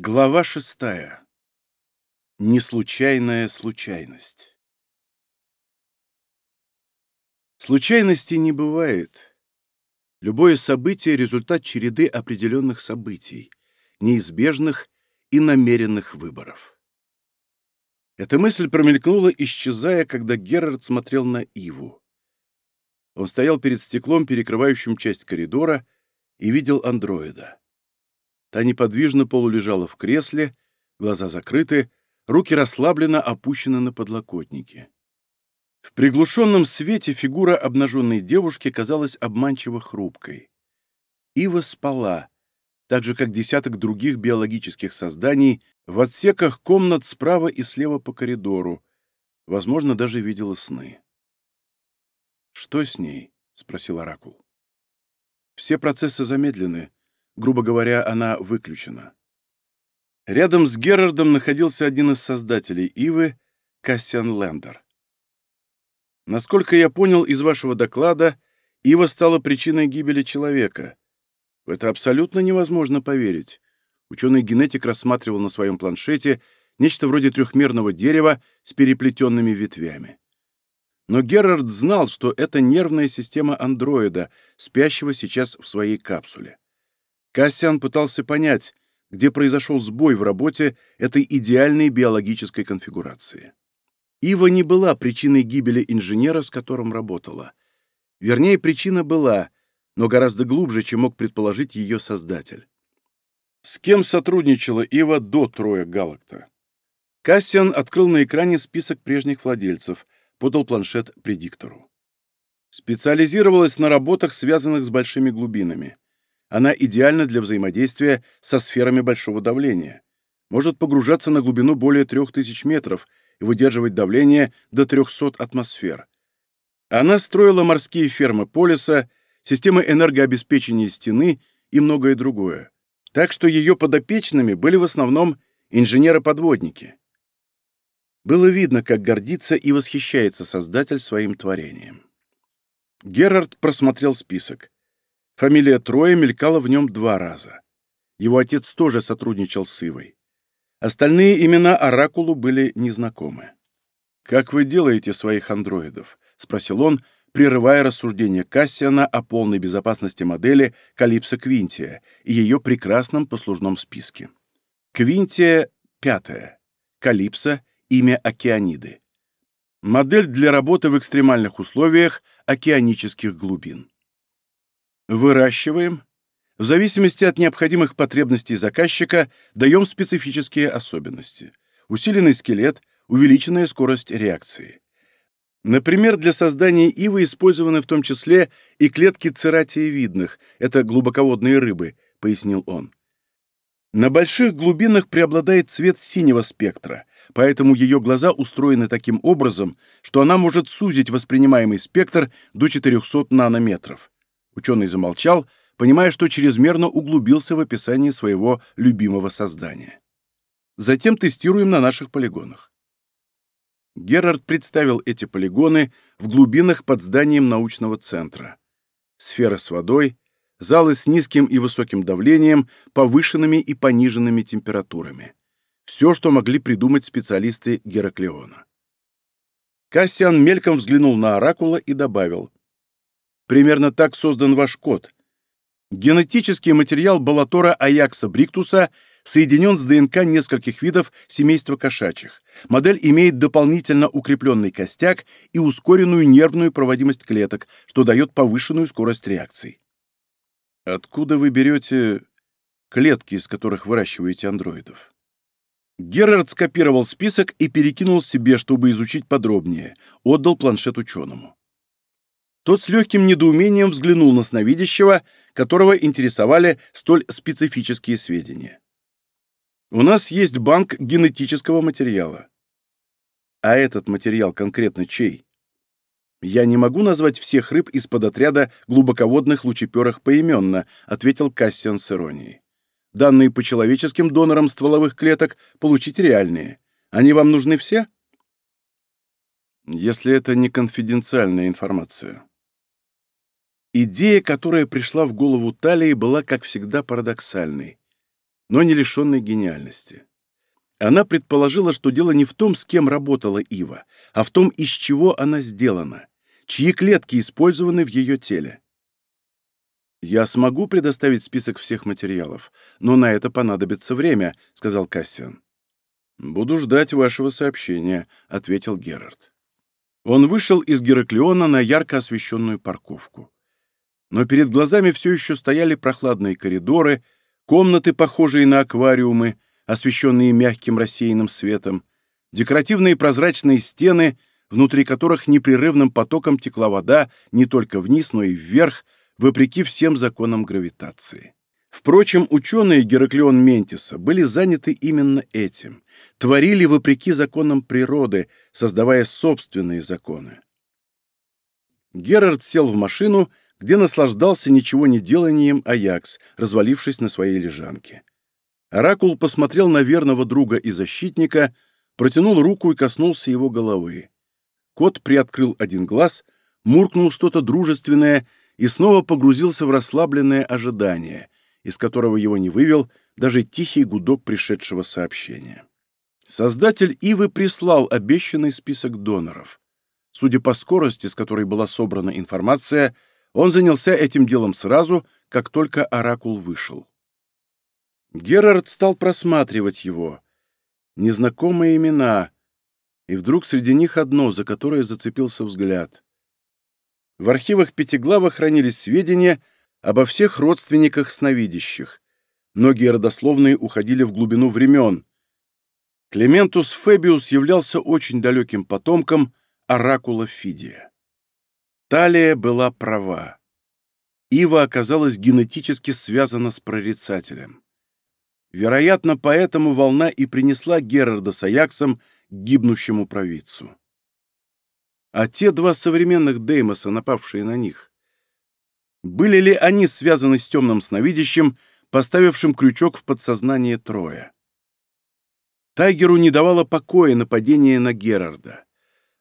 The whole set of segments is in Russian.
Глава шестая. Неслучайная случайность. Случайности не бывает. Любое событие — результат череды определенных событий, неизбежных и намеренных выборов. Эта мысль промелькнула, исчезая, когда Герард смотрел на Иву. Он стоял перед стеклом, перекрывающим часть коридора, и видел андроида. Та неподвижно полулежала в кресле, глаза закрыты, руки расслабленно опущены на подлокотники. В приглушенном свете фигура обнаженной девушки казалась обманчиво хрупкой. Ива спала, так же, как десяток других биологических созданий, в отсеках комнат справа и слева по коридору, возможно, даже видела сны. «Что с ней?» — спросил Оракул. «Все процессы замедлены», грубо говоря, она выключена. Рядом с Герардом находился один из создателей Ивы, Кассиан Лендер. Насколько я понял из вашего доклада, Ива стала причиной гибели человека. В это абсолютно невозможно поверить. Ученый-генетик рассматривал на своем планшете нечто вроде трехмерного дерева с переплетенными ветвями. Но Герард знал, что это нервная система андроида, спящего сейчас в своей капсуле. Кассиан пытался понять, где произошел сбой в работе этой идеальной биологической конфигурации. Ива не была причиной гибели инженера, с которым работала. Вернее, причина была, но гораздо глубже, чем мог предположить ее создатель. С кем сотрудничала Ива до Троя Галакта? Кассиан открыл на экране список прежних владельцев, подал планшет предиктору. Специализировалась на работах, связанных с большими глубинами – она идеальна для взаимодействия со сферами большого давления, может погружаться на глубину более 3000 метров и выдерживать давление до 300 атмосфер. Она строила морские фермы полиса, системы энергообеспечения стены и многое другое. Так что ее подопечными были в основном инженеры-подводники. Было видно, как гордится и восхищается создатель своим творением. Герард просмотрел список. Фамилия Троя мелькала в нем два раза. Его отец тоже сотрудничал с Ивой. Остальные имена Оракулу были незнакомы. «Как вы делаете своих андроидов?» — спросил он, прерывая рассуждение Кассиана о полной безопасности модели Калипса Квинтия и ее прекрасном послужном списке. Квинтия — пятая. Калипса имя Океаниды. Модель для работы в экстремальных условиях океанических глубин. Выращиваем. В зависимости от необходимых потребностей заказчика даем специфические особенности. Усиленный скелет, увеличенная скорость реакции. Например, для создания ивы использованы в том числе и клетки цератиевидных, это глубоководные рыбы, пояснил он. На больших глубинах преобладает цвет синего спектра, поэтому ее глаза устроены таким образом, что она может сузить воспринимаемый спектр до 400 нанометров. Ученый замолчал, понимая, что чрезмерно углубился в описание своего любимого создания. Затем тестируем на наших полигонах. Герард представил эти полигоны в глубинах под зданием научного центра. Сфера с водой, залы с низким и высоким давлением, повышенными и пониженными температурами. Все, что могли придумать специалисты Гераклеона. Кассиан мельком взглянул на Оракула и добавил. Примерно так создан ваш код. Генетический материал Балатора Аякса Бриктуса соединен с ДНК нескольких видов семейства кошачьих. Модель имеет дополнительно укрепленный костяк и ускоренную нервную проводимость клеток, что дает повышенную скорость реакций. Откуда вы берете клетки, из которых выращиваете андроидов? Герард скопировал список и перекинул себе, чтобы изучить подробнее. Отдал планшет ученому. Тот с легким недоумением взглянул на сновидящего, которого интересовали столь специфические сведения. «У нас есть банк генетического материала». «А этот материал конкретно чей?» «Я не могу назвать всех рыб из-под отряда глубоководных лучеперых поименно», ответил Кассиан с иронией. «Данные по человеческим донорам стволовых клеток получить реальные. Они вам нужны все?» «Если это не конфиденциальная информация», Идея, которая пришла в голову Талии, была, как всегда, парадоксальной, но не лишенной гениальности. Она предположила, что дело не в том, с кем работала Ива, а в том, из чего она сделана, чьи клетки использованы в ее теле. «Я смогу предоставить список всех материалов, но на это понадобится время», — сказал Кассиан. «Буду ждать вашего сообщения», — ответил Герард. Он вышел из Гераклеона на ярко освещенную парковку но перед глазами все еще стояли прохладные коридоры, комнаты, похожие на аквариумы, освещенные мягким рассеянным светом, декоративные прозрачные стены, внутри которых непрерывным потоком текла вода не только вниз, но и вверх, вопреки всем законам гравитации. Впрочем, ученые Гераклеон Ментиса были заняты именно этим, творили вопреки законам природы, создавая собственные законы. Герард сел в машину — где наслаждался ничего не деланием Аякс, развалившись на своей лежанке. Оракул посмотрел на верного друга и защитника, протянул руку и коснулся его головы. Кот приоткрыл один глаз, муркнул что-то дружественное и снова погрузился в расслабленное ожидание, из которого его не вывел даже тихий гудок пришедшего сообщения. Создатель Ивы прислал обещанный список доноров. Судя по скорости, с которой была собрана информация – он занялся этим делом сразу, как только оракул вышел. Герард стал просматривать его. Незнакомые имена. И вдруг среди них одно, за которое зацепился взгляд. В архивах Пятиглава хранились сведения обо всех родственниках сновидящих. Многие родословные уходили в глубину времен. Клементус Фебиус являлся очень далеким потомком оракула Фидия. Талия была права. Ива оказалась генетически связана с прорицателем. Вероятно, поэтому волна и принесла Герарда с Аяксом к гибнущему провидцу. А те два современных Деймоса, напавшие на них, были ли они связаны с темным сновидящим, поставившим крючок в подсознание Троя? Тайгеру не давало покоя нападение на Герарда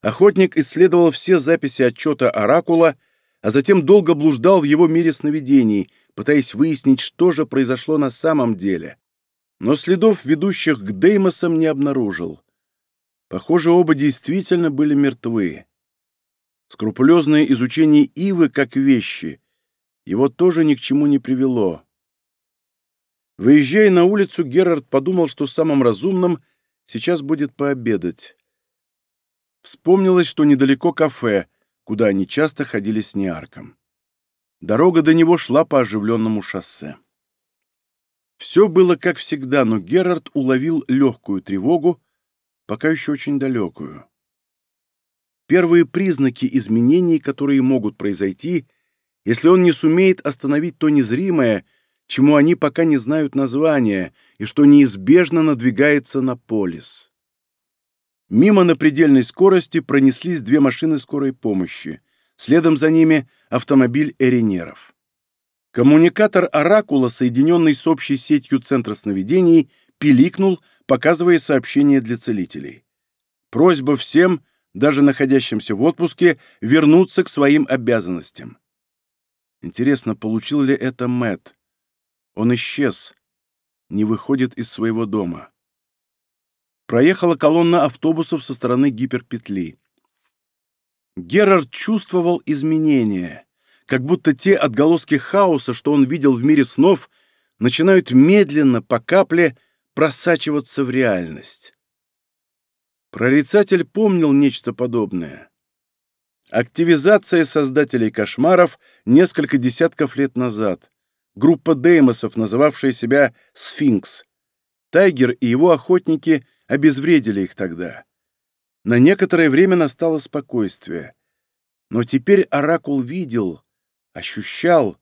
охотник исследовал все записи отчета «Оракула», а затем долго блуждал в его мире сновидений, пытаясь выяснить, что же произошло на самом деле. Но следов, ведущих к Деймосам, не обнаружил. Похоже, оба действительно были мертвы. Скрупулезное изучение Ивы как вещи его тоже ни к чему не привело. Выезжая на улицу, Герард подумал, что самым разумным сейчас будет пообедать. Вспомнилось, что недалеко кафе, куда они часто ходили с Неарком. Дорога до него шла по оживленному шоссе. Все было как всегда, но Герард уловил легкую тревогу, пока еще очень далекую. Первые признаки изменений, которые могут произойти, если он не сумеет остановить то незримое, чему они пока не знают названия, и что неизбежно надвигается на полис. Мимо на предельной скорости пронеслись две машины скорой помощи. Следом за ними автомобиль Эринеров. Коммуникатор «Оракула», соединенный с общей сетью Центра сновидений, пиликнул, показывая сообщение для целителей. Просьба всем, даже находящимся в отпуске, вернуться к своим обязанностям. Интересно, получил ли это Мэт? Он исчез, не выходит из своего дома проехала колонна автобусов со стороны гиперпетли. Герард чувствовал изменения, как будто те отголоски хаоса, что он видел в мире снов, начинают медленно, по капле, просачиваться в реальность. Прорицатель помнил нечто подобное. Активизация создателей кошмаров несколько десятков лет назад. Группа деймосов, называвшая себя «Сфинкс». Тайгер и его охотники обезвредили их тогда. На некоторое время настало спокойствие. Но теперь Оракул видел, ощущал,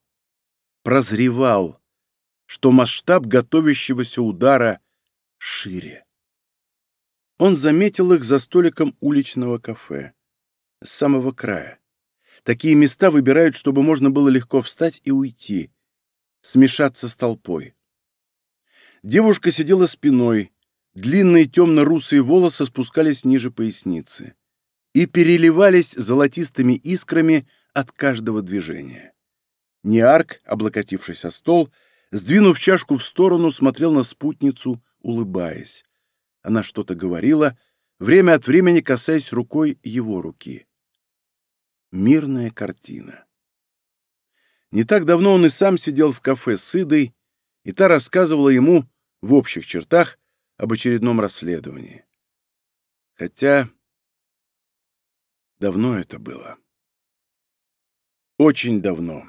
прозревал, что масштаб готовящегося удара шире. Он заметил их за столиком уличного кафе, с самого края. Такие места выбирают, чтобы можно было легко встать и уйти, смешаться с толпой. Девушка сидела спиной, длинные темно-русые волосы спускались ниже поясницы и переливались золотистыми искрами от каждого движения. Неарк, облокотившись о стол, сдвинув чашку в сторону, смотрел на спутницу, улыбаясь. Она что-то говорила, время от времени касаясь рукой его руки. Мирная картина. Не так давно он и сам сидел в кафе с Идой, и та рассказывала ему, в общих чертах, об очередном расследовании. Хотя давно это было. Очень давно.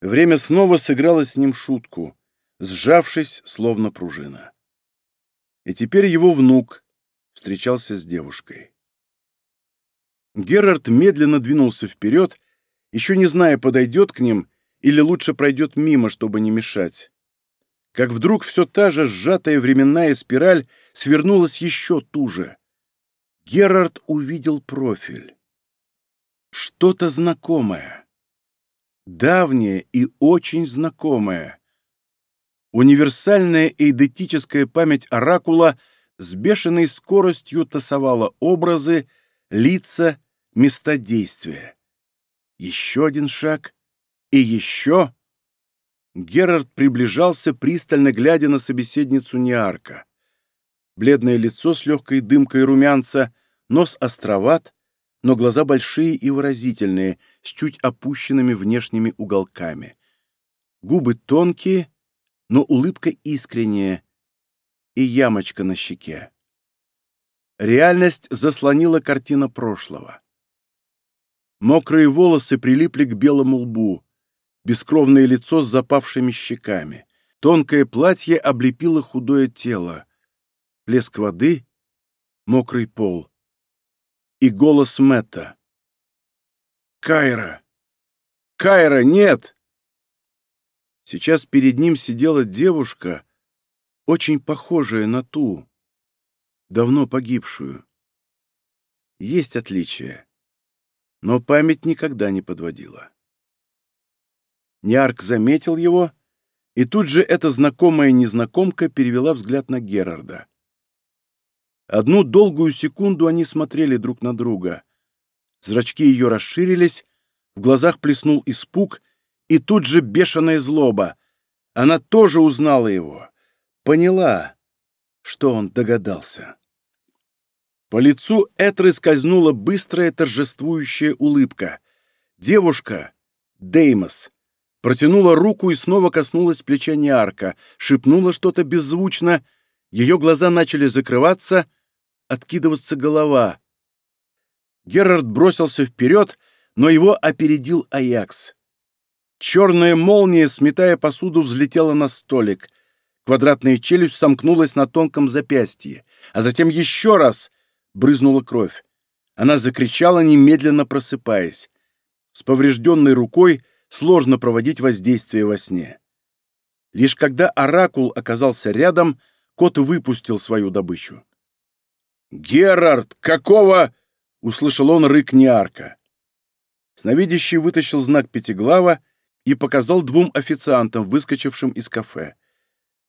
Время снова сыграло с ним шутку, сжавшись, словно пружина. И теперь его внук встречался с девушкой. Герард медленно двинулся вперед, еще не зная, подойдет к ним или лучше пройдет мимо, чтобы не мешать как вдруг все та же сжатая временная спираль свернулась еще туже. Герард увидел профиль. Что-то знакомое. Давнее и очень знакомое. Универсальная и идентическая память Оракула с бешеной скоростью тасовала образы, лица, места действия. Еще один шаг и еще... Герард приближался, пристально глядя на собеседницу Неарка. Бледное лицо с легкой дымкой румянца, нос островат, но глаза большие и выразительные, с чуть опущенными внешними уголками. Губы тонкие, но улыбка искренняя и ямочка на щеке. Реальность заслонила картина прошлого. Мокрые волосы прилипли к белому лбу. Бескровное лицо с запавшими щеками. Тонкое платье облепило худое тело. Плеск воды, мокрый пол. И голос Мэтта. «Кайра! Кайра, нет!» Сейчас перед ним сидела девушка, очень похожая на ту, давно погибшую. Есть отличия, но память никогда не подводила. Ниарк заметил его, и тут же эта знакомая незнакомка перевела взгляд на Герарда. Одну долгую секунду они смотрели друг на друга. Зрачки ее расширились, в глазах плеснул испуг, и тут же бешеная злоба. Она тоже узнала его, поняла, что он догадался. По лицу Этры скользнула быстрая торжествующая улыбка. Девушка, Деймос, протянула руку и снова коснулась плеча Неарка, шепнула что-то беззвучно, ее глаза начали закрываться, откидываться голова. Герард бросился вперед, но его опередил Аякс. Черная молния, сметая посуду, взлетела на столик. Квадратная челюсть сомкнулась на тонком запястье, а затем еще раз брызнула кровь. Она закричала, немедленно просыпаясь. С поврежденной рукой — сложно проводить воздействие во сне. Лишь когда оракул оказался рядом, кот выпустил свою добычу. «Герард, какого?» — услышал он рык Неарка. Сновидящий вытащил знак пятиглава и показал двум официантам, выскочившим из кафе.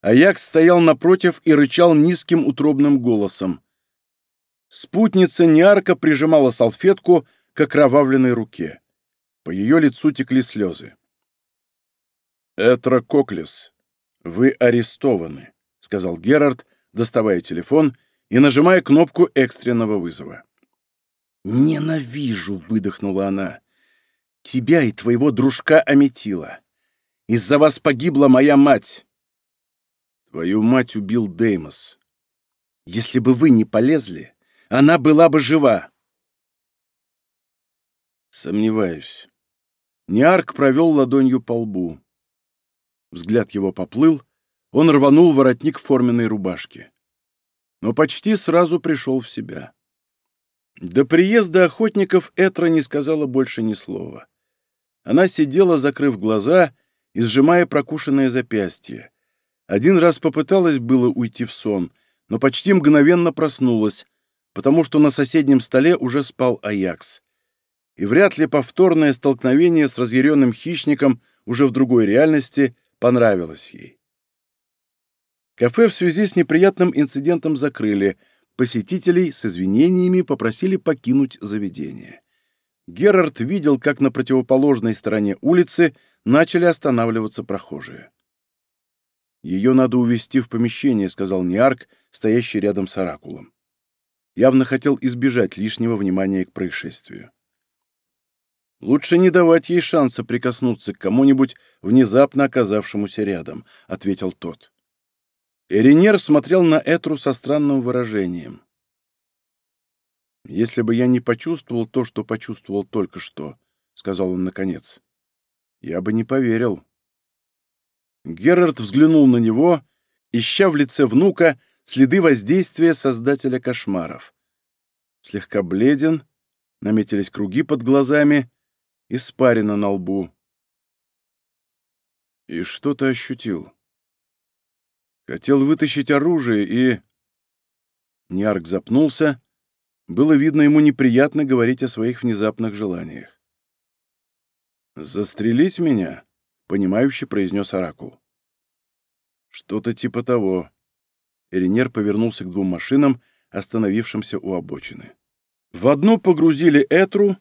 Аякс стоял напротив и рычал низким утробным голосом. Спутница Неарка прижимала салфетку к окровавленной руке. По ее лицу текли слезы. «Этра Коклис, вы арестованы», — сказал Герард, доставая телефон и нажимая кнопку экстренного вызова. «Ненавижу!» — выдохнула она. «Тебя и твоего дружка Аметила. Из-за вас погибла моя мать!» «Твою мать убил Деймос». «Если бы вы не полезли, она была бы жива!» «Сомневаюсь», Ниарк провел ладонью по лбу. Взгляд его поплыл, он рванул воротник форменной рубашки. Но почти сразу пришел в себя. До приезда охотников Этра не сказала больше ни слова. Она сидела, закрыв глаза и сжимая прокушенное запястье. Один раз попыталась было уйти в сон, но почти мгновенно проснулась, потому что на соседнем столе уже спал Аякс и вряд ли повторное столкновение с разъяренным хищником уже в другой реальности понравилось ей. Кафе в связи с неприятным инцидентом закрыли, посетителей с извинениями попросили покинуть заведение. Герард видел, как на противоположной стороне улицы начали останавливаться прохожие. «Ее надо увести в помещение», — сказал Ниарк, стоящий рядом с Оракулом. Явно хотел избежать лишнего внимания к происшествию. «Лучше не давать ей шанса прикоснуться к кому-нибудь, внезапно оказавшемуся рядом», — ответил тот. Эринер смотрел на Этру со странным выражением. «Если бы я не почувствовал то, что почувствовал только что», — сказал он наконец, — «я бы не поверил». Герард взглянул на него, ища в лице внука следы воздействия создателя кошмаров. Слегка бледен, наметились круги под глазами — испарина на лбу. И что-то ощутил. Хотел вытащить оружие и... Ниарк запнулся. Было видно, ему неприятно говорить о своих внезапных желаниях. «Застрелить меня?» — понимающе произнес Оракул. «Что-то типа того». Эринер повернулся к двум машинам, остановившимся у обочины. В одну погрузили Этру,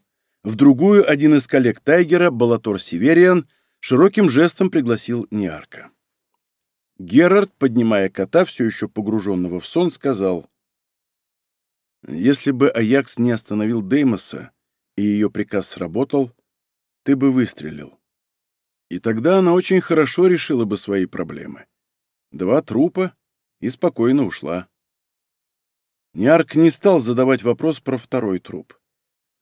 в другую один из коллег Тайгера, Балатор Севериан, широким жестом пригласил Ниарка. Герард, поднимая кота, все еще погруженного в сон, сказал, «Если бы Аякс не остановил Деймоса, и ее приказ сработал, ты бы выстрелил. И тогда она очень хорошо решила бы свои проблемы. Два трупа и спокойно ушла». Ниарк не стал задавать вопрос про второй труп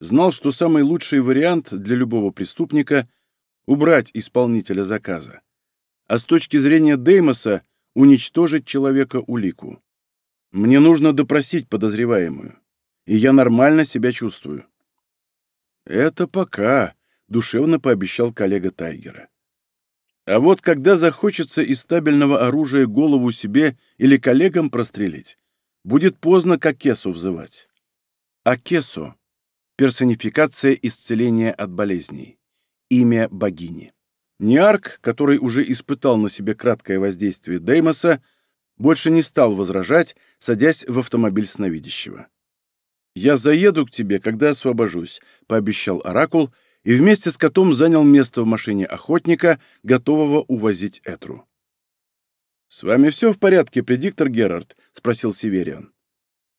знал, что самый лучший вариант для любого преступника — убрать исполнителя заказа, а с точки зрения Деймоса — уничтожить человека улику. Мне нужно допросить подозреваемую, и я нормально себя чувствую. «Это пока», — душевно пообещал коллега Тайгера. «А вот когда захочется из стабильного оружия голову себе или коллегам прострелить, будет поздно к Акесу взывать». Акесу персонификация исцеления от болезней, имя богини. Ниарк, который уже испытал на себе краткое воздействие Деймоса, больше не стал возражать, садясь в автомобиль сновидящего. «Я заеду к тебе, когда освобожусь», — пообещал Оракул, и вместе с котом занял место в машине охотника, готового увозить Этру. «С вами все в порядке, предиктор Герард?» — спросил Севериан.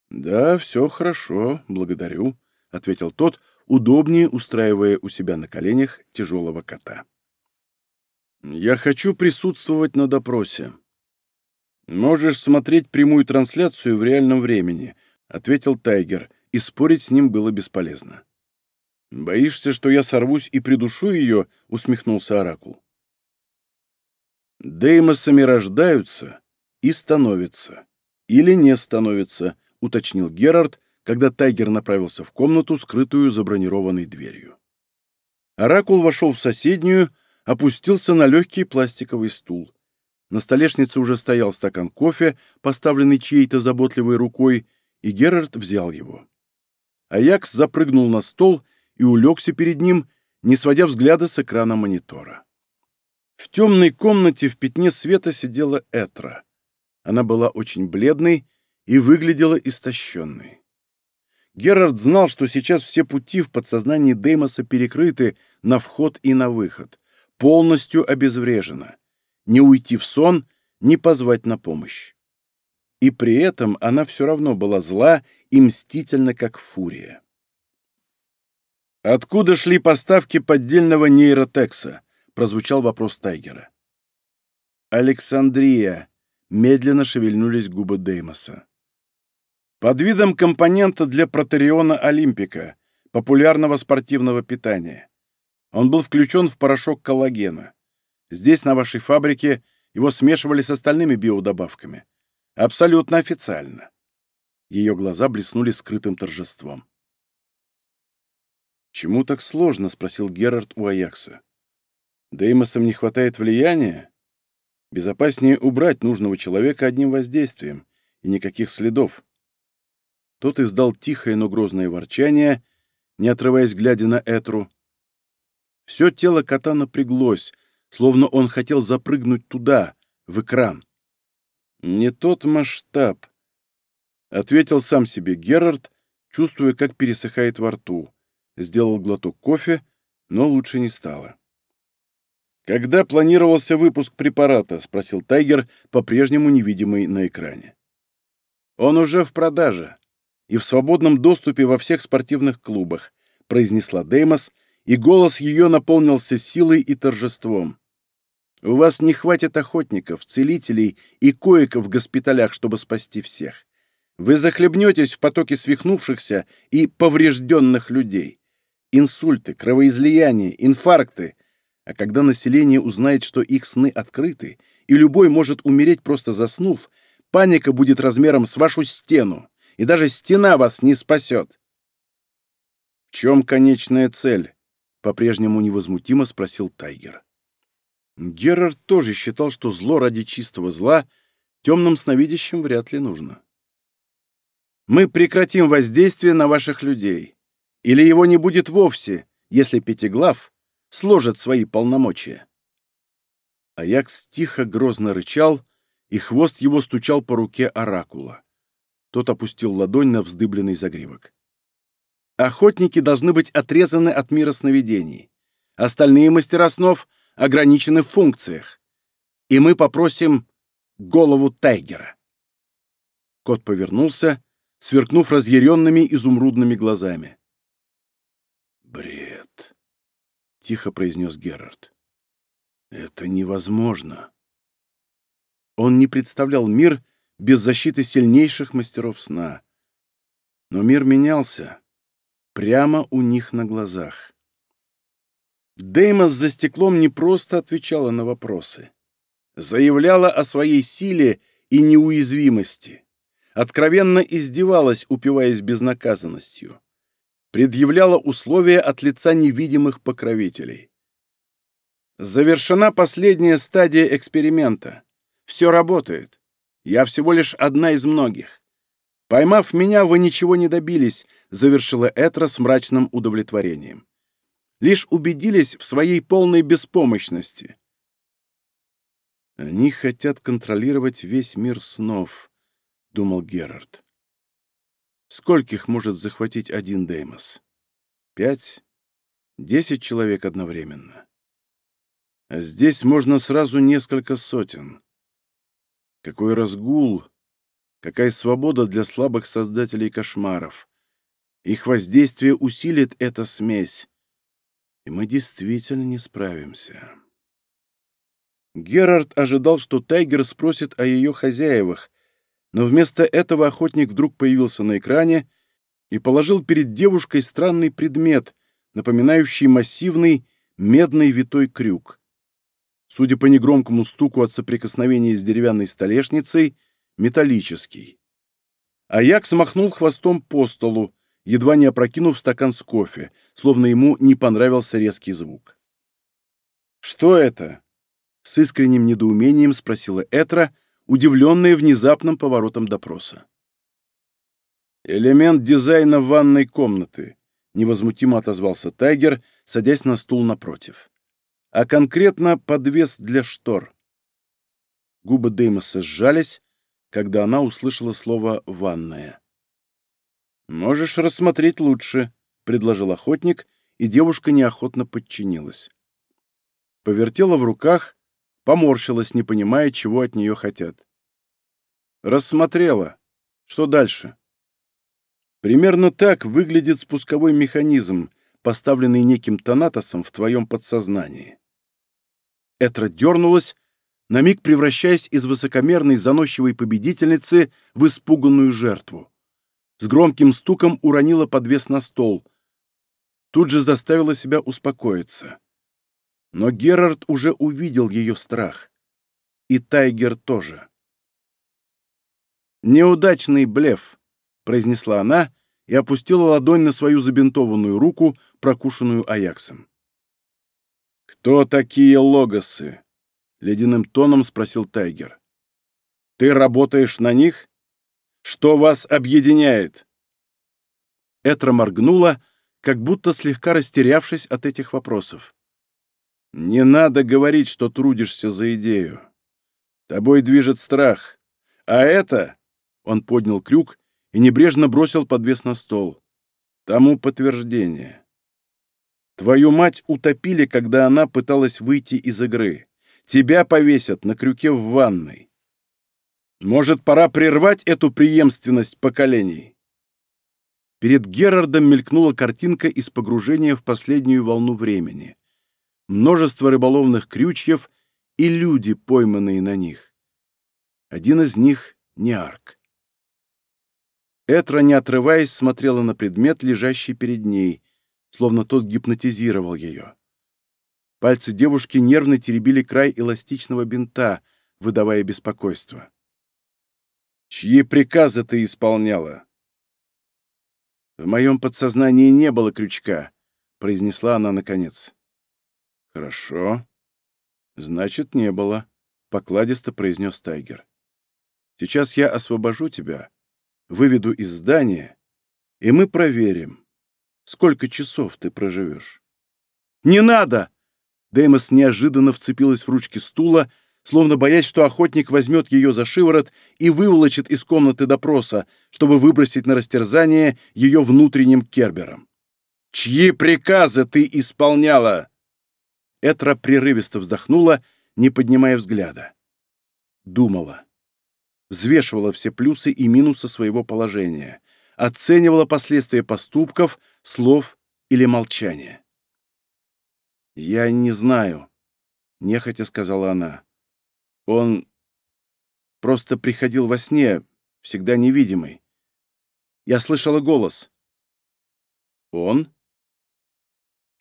«Да, все хорошо, благодарю», ответил тот, удобнее устраивая у себя на коленях тяжелого кота. «Я хочу присутствовать на допросе». «Можешь смотреть прямую трансляцию в реальном времени», — ответил Тайгер, и спорить с ним было бесполезно. «Боишься, что я сорвусь и придушу ее?» — усмехнулся Оракул. «Деймосами рождаются и становятся. Или не становятся», — уточнил Герард, когда Тайгер направился в комнату, скрытую за бронированной дверью. Оракул вошел в соседнюю, опустился на легкий пластиковый стул. На столешнице уже стоял стакан кофе, поставленный чьей-то заботливой рукой, и Герард взял его. Аякс запрыгнул на стол и улегся перед ним, не сводя взгляда с экрана монитора. В темной комнате в пятне света сидела Этра. Она была очень бледной и выглядела истощенной. Герард знал, что сейчас все пути в подсознании Деймоса перекрыты на вход и на выход, полностью обезврежено. Не уйти в сон, не позвать на помощь. И при этом она все равно была зла и мстительна, как фурия. «Откуда шли поставки поддельного нейротекса?» — прозвучал вопрос Тайгера. «Александрия», — медленно шевельнулись губы Деймоса под видом компонента для протариона Олимпика, популярного спортивного питания. Он был включен в порошок коллагена. Здесь, на вашей фабрике, его смешивали с остальными биодобавками. Абсолютно официально. Ее глаза блеснули скрытым торжеством. «Чему так сложно?» — спросил Герард у Аякса. «Деймосам не хватает влияния? Безопаснее убрать нужного человека одним воздействием, и никаких следов. Тот издал тихое, но грозное ворчание, не отрываясь, глядя на Этру. Все тело кота напряглось, словно он хотел запрыгнуть туда, в экран. «Не тот масштаб», — ответил сам себе Герард, чувствуя, как пересыхает во рту. Сделал глоток кофе, но лучше не стало. «Когда планировался выпуск препарата?» — спросил Тайгер, по-прежнему невидимый на экране. «Он уже в продаже», и в свободном доступе во всех спортивных клубах, произнесла Деймос, и голос ее наполнился силой и торжеством. У вас не хватит охотников, целителей и коек в госпиталях, чтобы спасти всех. Вы захлебнетесь в потоке свихнувшихся и поврежденных людей. Инсульты, кровоизлияния, инфаркты. А когда население узнает, что их сны открыты, и любой может умереть, просто заснув, паника будет размером с вашу стену и даже стена вас не спасет!» «В чем конечная цель?» — по-прежнему невозмутимо спросил Тайгер. Герард тоже считал, что зло ради чистого зла темным сновидящим вряд ли нужно. «Мы прекратим воздействие на ваших людей. Или его не будет вовсе, если Пятиглав сложит свои полномочия». Аякс тихо грозно рычал, и хвост его стучал по руке оракула. Тот опустил ладонь на вздыбленный загривок. Охотники должны быть отрезаны от мира сновидений. Остальные мастера снов ограничены в функциях. И мы попросим голову Тайгера. Кот повернулся, сверкнув разъяренными изумрудными глазами. «Бред», — тихо произнес Герард. «Это невозможно». Он не представлял мир, — без защиты сильнейших мастеров сна. Но мир менялся прямо у них на глазах. Деймос за стеклом не просто отвечала на вопросы. Заявляла о своей силе и неуязвимости. Откровенно издевалась, упиваясь безнаказанностью. Предъявляла условия от лица невидимых покровителей. Завершена последняя стадия эксперимента. Все работает. Я всего лишь одна из многих. Поймав меня, вы ничего не добились, завершила Этра с мрачным удовлетворением. Лишь убедились в своей полной беспомощности. Они хотят контролировать весь мир снов, думал Герард. Скольких может захватить один Деймос? Пять? Десять человек одновременно. А здесь можно сразу несколько сотен какой разгул, какая свобода для слабых создателей кошмаров. Их воздействие усилит эта смесь, и мы действительно не справимся. Герард ожидал, что Тайгер спросит о ее хозяевах, но вместо этого охотник вдруг появился на экране и положил перед девушкой странный предмет, напоминающий массивный медный витой крюк. Судя по негромкому стуку от соприкосновения с деревянной столешницей, металлический. Аякс смахнул хвостом по столу, едва не опрокинув стакан с кофе, словно ему не понравился резкий звук. «Что это?» — с искренним недоумением спросила Этра, удивленная внезапным поворотом допроса. «Элемент дизайна ванной комнаты», — невозмутимо отозвался Тайгер, садясь на стул напротив а конкретно подвес для штор. Губы Деймоса сжались, когда она услышала слово «ванная». «Можешь рассмотреть лучше», — предложил охотник, и девушка неохотно подчинилась. Повертела в руках, поморщилась, не понимая, чего от нее хотят. «Рассмотрела. Что дальше?» Примерно так выглядит спусковой механизм, поставленный неким Танатосом в твоем подсознании. Этра дернулась, на миг превращаясь из высокомерной заносчивой победительницы в испуганную жертву. С громким стуком уронила подвес на стол. Тут же заставила себя успокоиться. Но Герард уже увидел ее страх. И Тайгер тоже. «Неудачный блеф», — произнесла она и опустила ладонь на свою забинтованную руку, прокушенную Аяксом. «Кто такие логосы?» — ледяным тоном спросил Тайгер. «Ты работаешь на них? Что вас объединяет?» Этра моргнула, как будто слегка растерявшись от этих вопросов. «Не надо говорить, что трудишься за идею. Тобой движет страх. А это...» — он поднял крюк и небрежно бросил подвес на стол. «Тому подтверждение». Твою мать утопили, когда она пыталась выйти из игры. Тебя повесят на крюке в ванной. Может, пора прервать эту преемственность поколений?» Перед Герардом мелькнула картинка из погружения в последнюю волну времени. Множество рыболовных крючьев и люди, пойманные на них. Один из них — Ниарк. Этра, не отрываясь, смотрела на предмет, лежащий перед ней, словно тот гипнотизировал ее. Пальцы девушки нервно теребили край эластичного бинта, выдавая беспокойство. «Чьи приказы ты исполняла?» «В моем подсознании не было крючка», — произнесла она наконец. «Хорошо. Значит, не было», — покладисто произнес Тайгер. «Сейчас я освобожу тебя, выведу из здания, и мы проверим, Сколько часов ты проживешь?» «Не надо!» Деймос неожиданно вцепилась в ручки стула, словно боясь, что охотник возьмет ее за шиворот и выволочит из комнаты допроса, чтобы выбросить на растерзание ее внутренним кербером. «Чьи приказы ты исполняла?» Этра прерывисто вздохнула, не поднимая взгляда. Думала. Взвешивала все плюсы и минусы своего положения оценивала последствия поступков, слов или молчания. «Я не знаю», — нехотя сказала она. «Он просто приходил во сне, всегда невидимый. Я слышала голос. Он?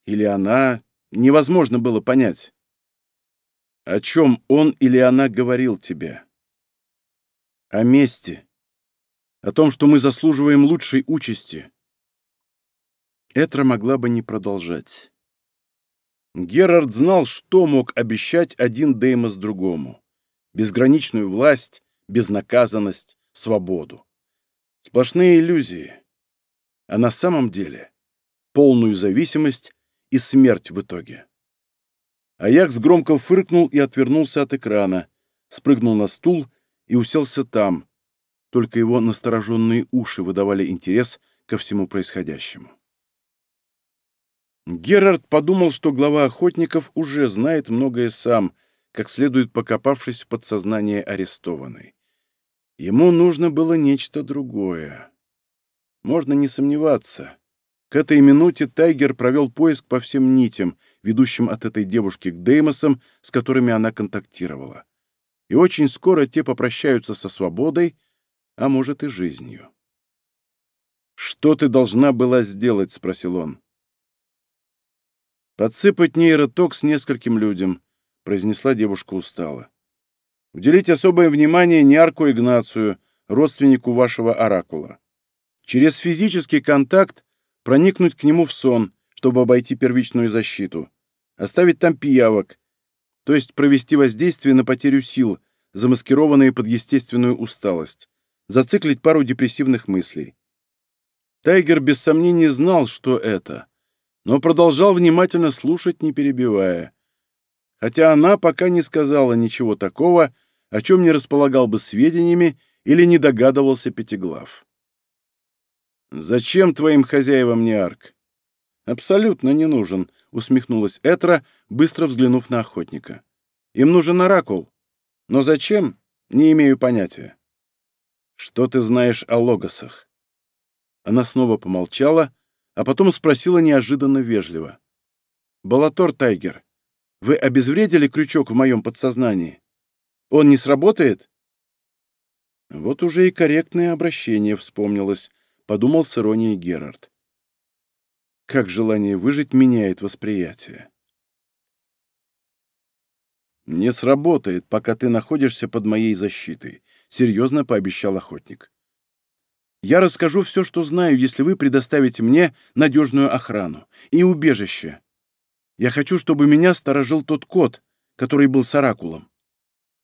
Или она? Невозможно было понять. О чем он или она говорил тебе? О мести. О том, что мы заслуживаем лучшей участи. Этра могла бы не продолжать. Герард знал, что мог обещать один Деймос другому. Безграничную власть, безнаказанность, свободу. Сплошные иллюзии. А на самом деле полную зависимость и смерть в итоге. Аякс громко фыркнул и отвернулся от экрана, спрыгнул на стул и уселся там, только его настороженные уши выдавали интерес ко всему происходящему. Герард подумал, что глава охотников уже знает многое сам, как следует покопавшись в подсознание арестованной. Ему нужно было нечто другое. Можно не сомневаться. К этой минуте Тайгер провел поиск по всем нитям, ведущим от этой девушки к Деймосам, с которыми она контактировала. И очень скоро те попрощаются со свободой, а может и жизнью. «Что ты должна была сделать?» — спросил он. «Подсыпать нейротокс нескольким людям», — произнесла девушка устало. «Уделить особое внимание Ниарку Игнацию, родственнику вашего оракула. Через физический контакт проникнуть к нему в сон, чтобы обойти первичную защиту. Оставить там пиявок, то есть провести воздействие на потерю сил, замаскированные под естественную усталость зациклить пару депрессивных мыслей. Тайгер без сомнения знал, что это, но продолжал внимательно слушать, не перебивая. Хотя она пока не сказала ничего такого, о чем не располагал бы сведениями или не догадывался Пятиглав. «Зачем твоим хозяевам не арк?» «Абсолютно не нужен», — усмехнулась Этра, быстро взглянув на охотника. «Им нужен оракул. Но зачем? Не имею понятия». «Что ты знаешь о логосах?» Она снова помолчала, а потом спросила неожиданно вежливо. «Балатор Тайгер, вы обезвредили крючок в моем подсознании? Он не сработает?» Вот уже и корректное обращение вспомнилось, подумал с иронией Герард. Как желание выжить меняет восприятие. «Не сработает, пока ты находишься под моей защитой», — серьезно пообещал охотник. «Я расскажу все, что знаю, если вы предоставите мне надежную охрану и убежище. Я хочу, чтобы меня сторожил тот кот, который был с оракулом».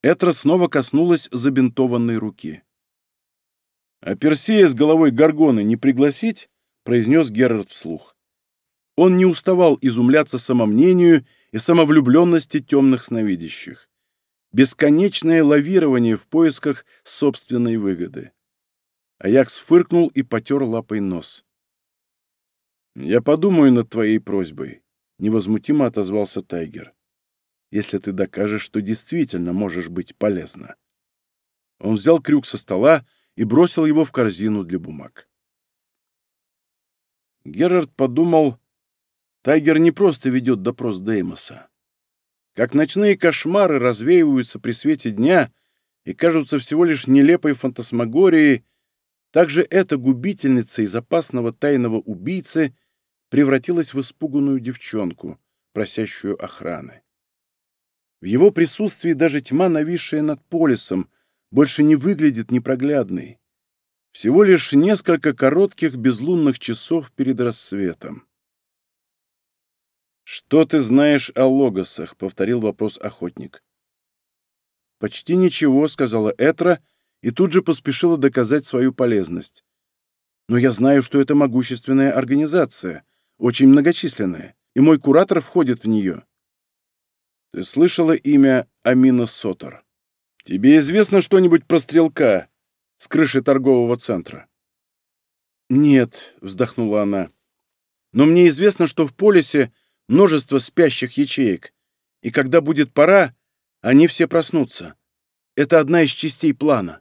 Этра снова коснулась забинтованной руки. «А Персея с головой горгоны не пригласить?» — произнес Герард вслух. Он не уставал изумляться самомнению и самовлюбленности темных сновидящих бесконечное лавирование в поисках собственной выгоды. Аякс фыркнул и потер лапой нос. «Я подумаю над твоей просьбой», — невозмутимо отозвался Тайгер. «Если ты докажешь, что действительно можешь быть полезна». Он взял крюк со стола и бросил его в корзину для бумаг. Герард подумал, Тайгер не просто ведет допрос Деймоса как ночные кошмары развеиваются при свете дня и кажутся всего лишь нелепой фантасмагорией, так же эта губительница из опасного тайного убийцы превратилась в испуганную девчонку, просящую охраны. В его присутствии даже тьма, нависшая над полисом, больше не выглядит непроглядной. Всего лишь несколько коротких безлунных часов перед рассветом. «Что ты знаешь о логосах?» — повторил вопрос охотник. «Почти ничего», — сказала Этра и тут же поспешила доказать свою полезность. «Но я знаю, что это могущественная организация, очень многочисленная, и мой куратор входит в нее». «Ты слышала имя Амина Сотор? Тебе известно что-нибудь про стрелка с крыши торгового центра?» «Нет», — вздохнула она. «Но мне известно, что в полисе множество спящих ячеек, и когда будет пора, они все проснутся. Это одна из частей плана.